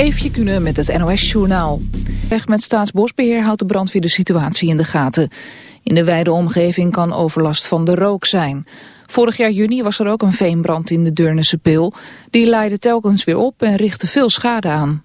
Eefje Kunnen met het NOS-journaal. Weg met Staatsbosbeheer houdt de brandweer de situatie in de gaten. In de wijde omgeving kan overlast van de rook zijn. Vorig jaar juni was er ook een veenbrand in de Deurnense Pil. Die leidde telkens weer op en richtte veel schade aan.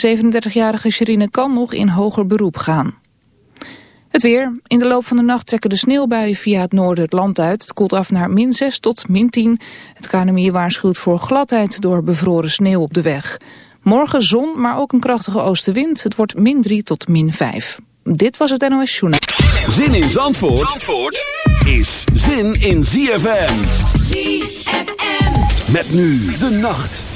De 37-jarige Sherine kan nog in hoger beroep gaan. Het weer. In de loop van de nacht trekken de sneeuwbuien via het noorden het land uit. Het koelt af naar min 6 tot min 10. Het KNMI waarschuwt voor gladheid door bevroren sneeuw op de weg. Morgen zon, maar ook een krachtige oostenwind. Het wordt min 3 tot min 5. Dit was het NOS Journaal. Zin in Zandvoort, Zandvoort is zin in ZFM. ZFM. Met nu de nacht.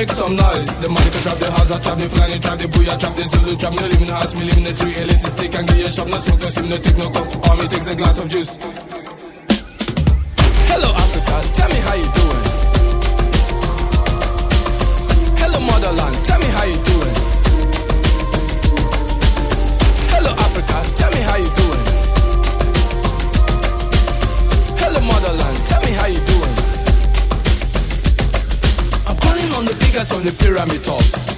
Make some noise. The money can trap the house, I trap the flying, trap the booyah, trap the Zulu, trap me living house, me living in the tree, elitist stick and get your shop, no smoke, no sim, no take no cup. All me takes a glass of juice.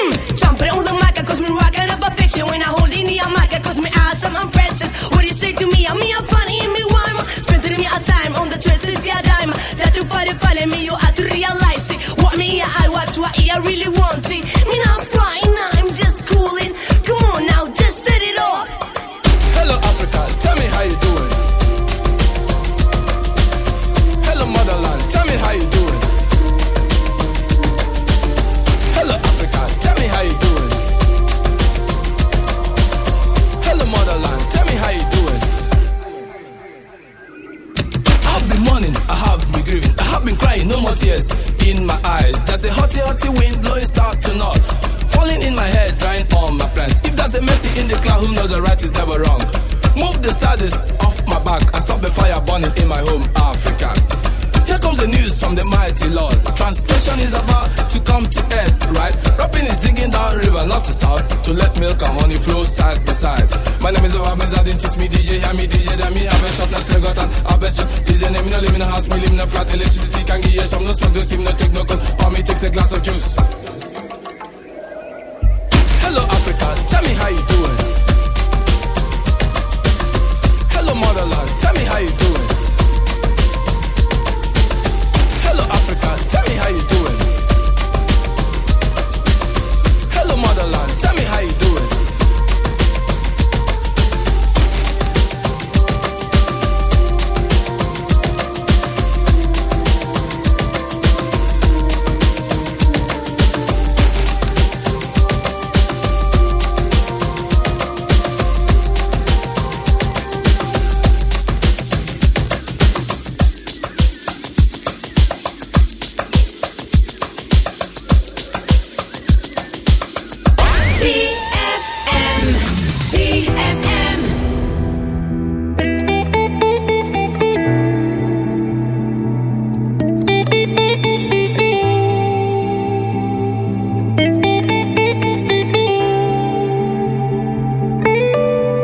Mm, jumping on the mic, cause me rocking up a fiction. When I hold in the mic, cause me awesome, I'm Francis. What do you say to me? I'm me, I'm funny, and me Spending me a time on the twisted yeah dime. Try to find it, follow me, you have to realize it. What me, I watch, what I really want it. Me not flying, I'm just cooling. Come on now, just set it off.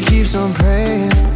Keeps on praying.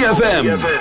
ZFM.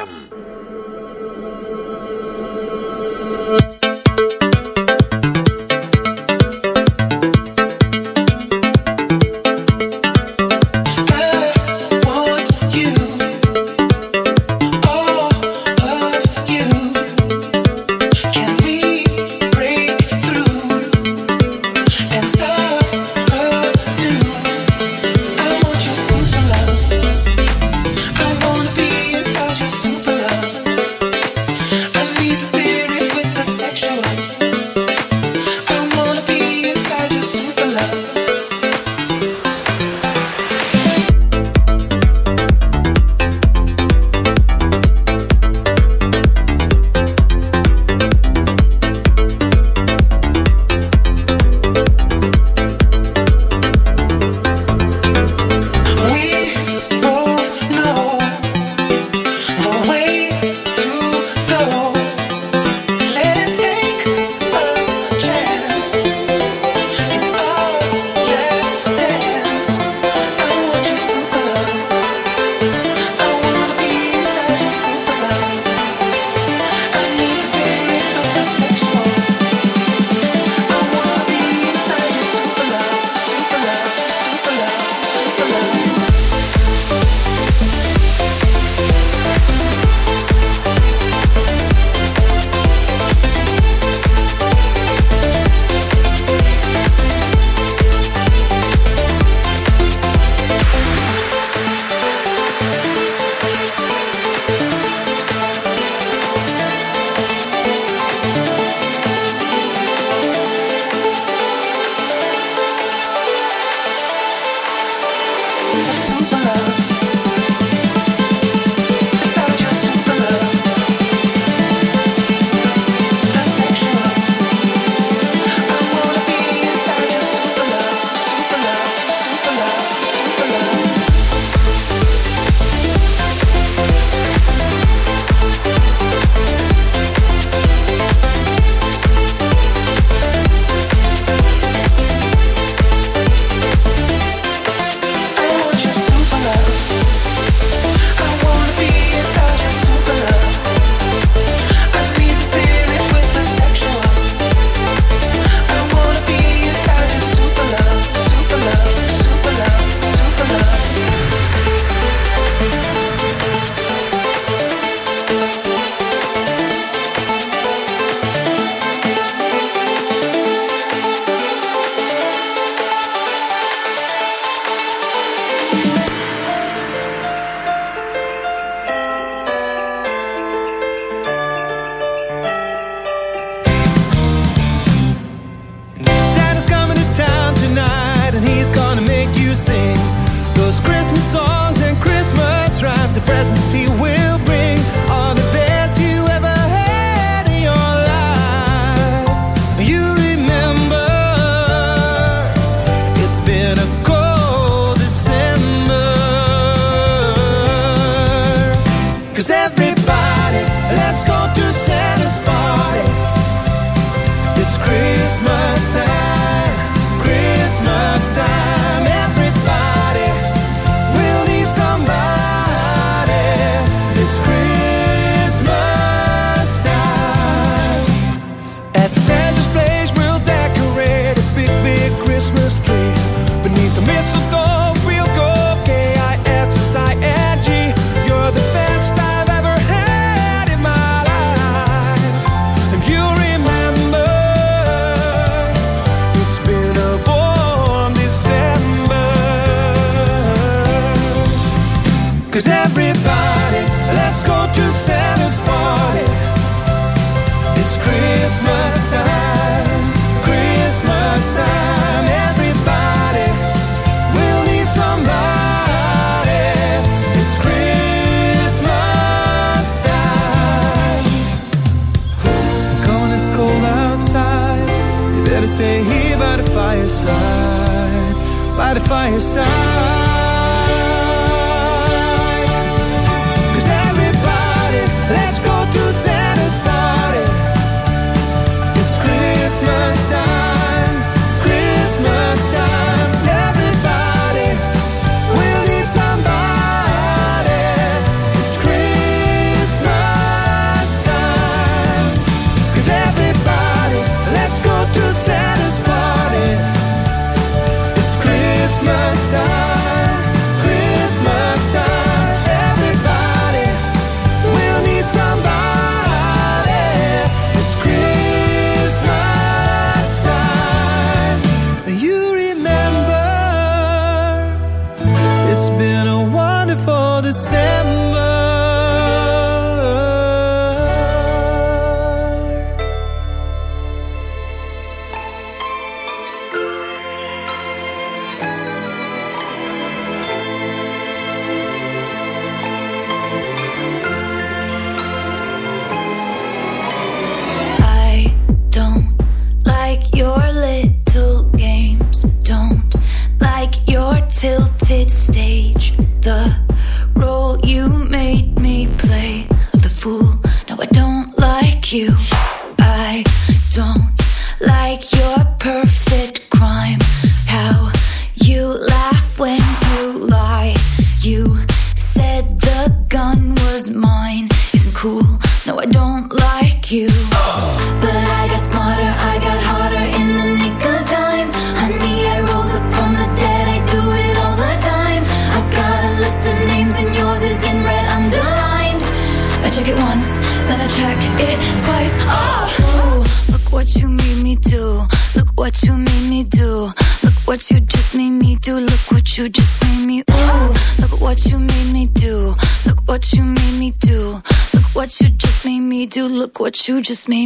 you just made